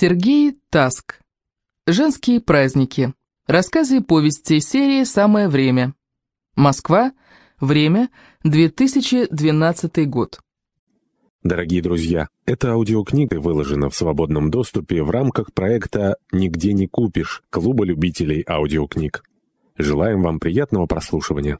Сергей Таск. Женские праздники. Рассказы и повести. серии «Самое время». Москва. Время. 2012 год. Дорогие друзья, эта аудиокнига выложена в свободном доступе в рамках проекта «Нигде не купишь» Клуба любителей аудиокниг. Желаем вам приятного прослушивания.